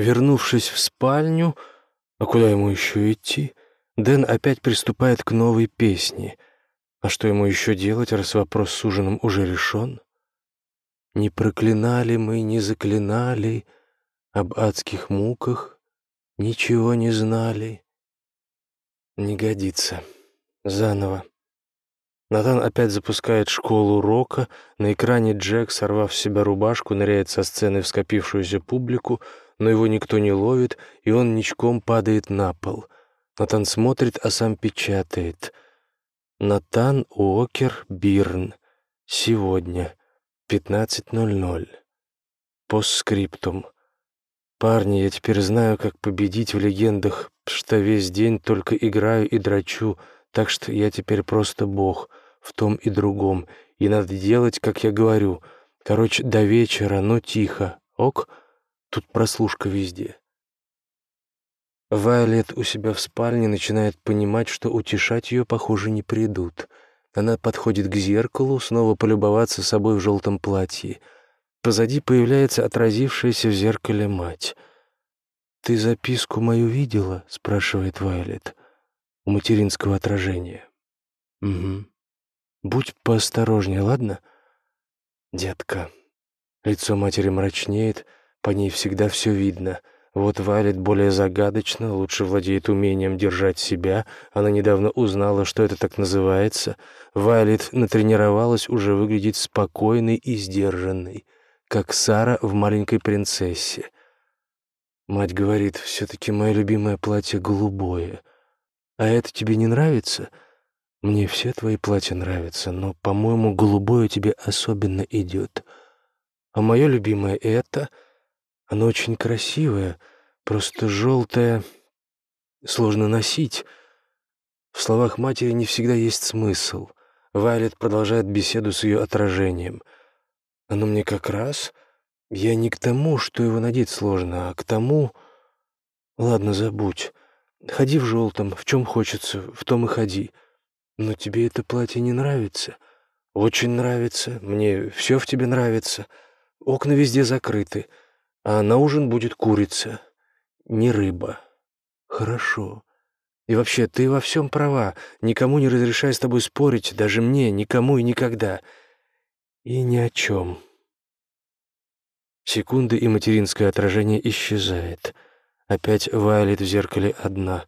Вернувшись в спальню, а куда ему еще идти, Дэн опять приступает к новой песне. А что ему еще делать, раз вопрос с ужином уже решен? Не проклинали мы, не заклинали, об адских муках ничего не знали. Не годится. Заново. Натан опять запускает школу рока. На экране Джек, сорвав с себя рубашку, ныряет со сцены в скопившуюся публику, но его никто не ловит, и он ничком падает на пол. Натан смотрит, а сам печатает. Натан Уокер Бирн. Сегодня. 15.00. Постскриптум. Парни, я теперь знаю, как победить в легендах, что весь день только играю и драчу, так что я теперь просто бог в том и другом, и надо делать, как я говорю. Короче, до вечера, но тихо. Ок? Тут прослушка везде. Вайлет у себя в спальне начинает понимать, что утешать ее, похоже, не придут. Она подходит к зеркалу, снова полюбоваться собой в желтом платье. Позади появляется отразившаяся в зеркале мать. «Ты записку мою видела?» — спрашивает Вайлет. Материнского отражения. «Угу. Будь поосторожнее, ладно?» «Детка». Лицо матери мрачнеет, по ней всегда все видно — вот Вайлет более загадочно, лучше владеет умением держать себя. Она недавно узнала, что это так называется. Вайлет натренировалась уже выглядеть спокойной и сдержанной, как Сара в «Маленькой принцессе». Мать говорит, все-таки мое любимое платье голубое. А это тебе не нравится? Мне все твои платья нравятся, но, по-моему, голубое тебе особенно идет. А мое любимое — это... Оно очень красивое, просто желтое, сложно носить. В словах матери не всегда есть смысл. Вайлет продолжает беседу с ее отражением. Оно мне как раз... Я не к тому, что его надеть сложно, а к тому... Ладно, забудь. Ходи в желтом, в чем хочется, в том и ходи. Но тебе это платье не нравится? Очень нравится. Мне все в тебе нравится. Окна везде закрыты. А на ужин будет курица, не рыба. Хорошо. И вообще, ты во всем права. Никому не разрешай с тобой спорить, даже мне, никому и никогда. И ни о чем. Секунды, и материнское отражение исчезает. Опять Вайлет в зеркале одна.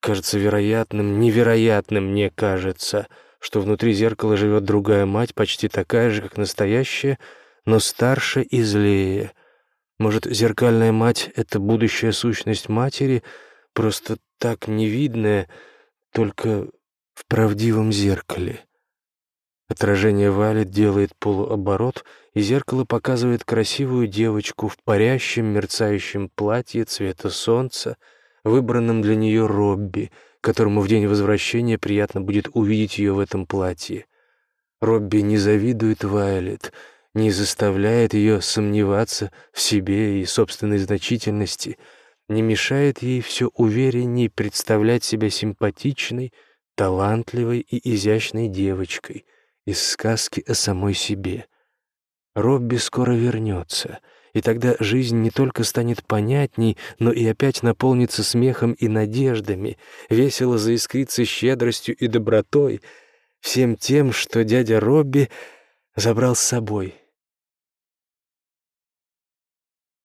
Кажется вероятным, невероятным мне кажется, что внутри зеркала живет другая мать, почти такая же, как настоящая, но старше и злее — может, зеркальная мать — это будущая сущность матери, просто так невидная, только в правдивом зеркале. Отражение валит, делает полуоборот, и зеркало показывает красивую девочку в парящем мерцающем платье цвета солнца, выбранном для нее Робби, которому в день возвращения приятно будет увидеть ее в этом платье. Робби не завидует Вайлет — не заставляет ее сомневаться в себе и собственной значительности, не мешает ей все уверенней представлять себя симпатичной, талантливой и изящной девочкой из сказки о самой себе. Робби скоро вернется, и тогда жизнь не только станет понятней, но и опять наполнится смехом и надеждами, весело заискрится щедростью и добротой, всем тем, что дядя Робби забрал с собой —